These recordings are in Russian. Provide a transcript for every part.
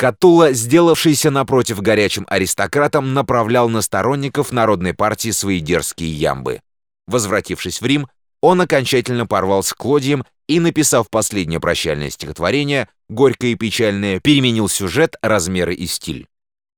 Катула, сделавшийся напротив горячим аристократом, направлял на сторонников Народной партии свои дерзкие ямбы. Возвратившись в Рим, он окончательно порвал с Клодием и, написав последнее прощальное стихотворение, горькое и печальное, переменил сюжет, размеры и стиль.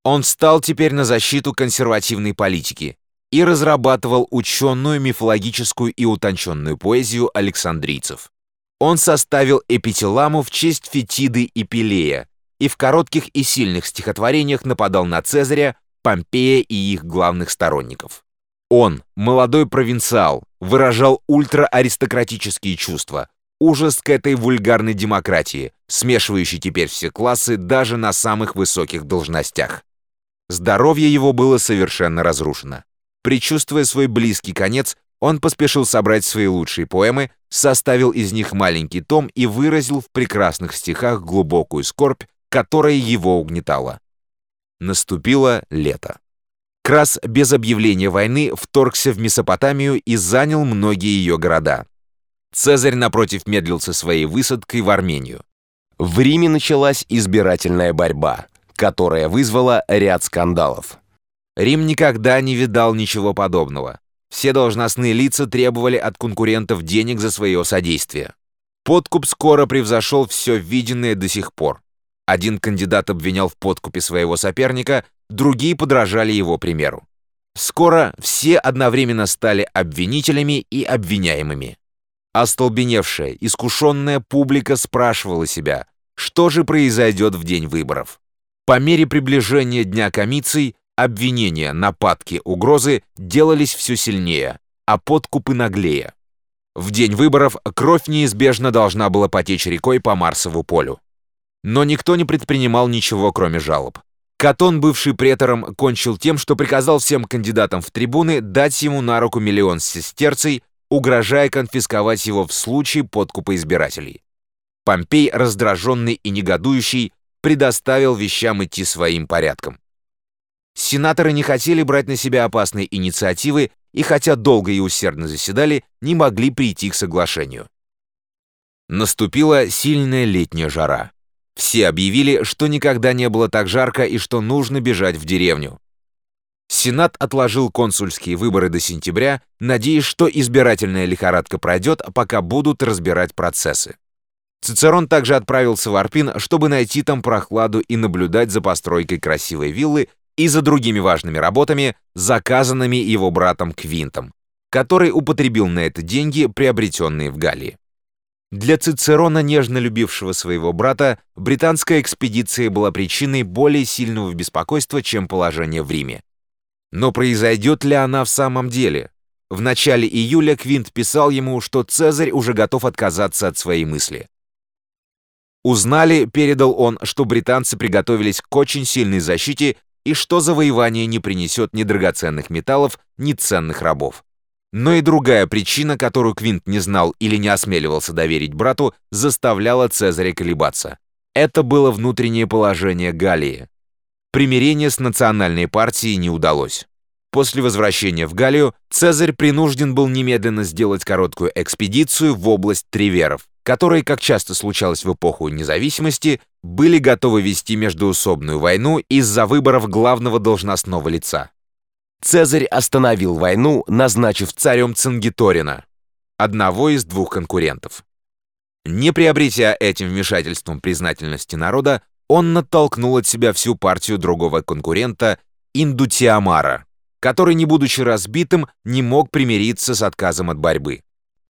Он стал теперь на защиту консервативной политики и разрабатывал ученую, мифологическую и утонченную поэзию александрийцев. Он составил эпителаму в честь Фетиды и Пелея, и в коротких и сильных стихотворениях нападал на Цезаря, Помпея и их главных сторонников. Он, молодой провинциал, выражал ультрааристократические чувства, ужас к этой вульгарной демократии, смешивающей теперь все классы даже на самых высоких должностях. Здоровье его было совершенно разрушено. Причувствуя свой близкий конец, он поспешил собрать свои лучшие поэмы, составил из них маленький том и выразил в прекрасных стихах глубокую скорбь которая его угнетала. Наступило лето. Крас без объявления войны вторгся в Месопотамию и занял многие ее города. Цезарь, напротив, медлил со своей высадкой в Армению. В Риме началась избирательная борьба, которая вызвала ряд скандалов. Рим никогда не видал ничего подобного. Все должностные лица требовали от конкурентов денег за свое содействие. Подкуп скоро превзошел все виденное до сих пор. Один кандидат обвинял в подкупе своего соперника, другие подражали его примеру. Скоро все одновременно стали обвинителями и обвиняемыми. Остолбеневшая, искушенная публика спрашивала себя, что же произойдет в день выборов. По мере приближения Дня комиций обвинения, нападки, угрозы делались все сильнее, а подкупы наглее. В день выборов кровь неизбежно должна была потечь рекой по Марсову полю. Но никто не предпринимал ничего, кроме жалоб. Катон, бывший претором, кончил тем, что приказал всем кандидатам в трибуны дать ему на руку миллион сестерций, угрожая конфисковать его в случае подкупа избирателей. Помпей, раздраженный и негодующий, предоставил вещам идти своим порядком. Сенаторы не хотели брать на себя опасные инициативы и, хотя долго и усердно заседали, не могли прийти к соглашению. Наступила сильная летняя жара. Все объявили, что никогда не было так жарко и что нужно бежать в деревню. Сенат отложил консульские выборы до сентября, надеясь, что избирательная лихорадка пройдет, пока будут разбирать процессы. Цицерон также отправился в Арпин, чтобы найти там прохладу и наблюдать за постройкой красивой виллы и за другими важными работами, заказанными его братом Квинтом, который употребил на это деньги, приобретенные в Галлии. Для Цицерона, нежно любившего своего брата, британская экспедиция была причиной более сильного беспокойства, чем положение в Риме. Но произойдет ли она в самом деле? В начале июля Квинт писал ему, что Цезарь уже готов отказаться от своей мысли. Узнали, передал он, что британцы приготовились к очень сильной защите и что завоевание не принесет ни драгоценных металлов, ни ценных рабов. Но и другая причина, которую Квинт не знал или не осмеливался доверить брату, заставляла Цезаря колебаться. Это было внутреннее положение Галлии. Примирение с национальной партией не удалось. После возвращения в Галлию Цезарь принужден был немедленно сделать короткую экспедицию в область Триверов, которые, как часто случалось в эпоху независимости, были готовы вести междуусобную войну из-за выборов главного должностного лица. Цезарь остановил войну, назначив царем Цингиторина, одного из двух конкурентов. Не приобретя этим вмешательством признательности народа, он натолкнул от себя всю партию другого конкурента Индутиамара, который, не будучи разбитым, не мог примириться с отказом от борьбы.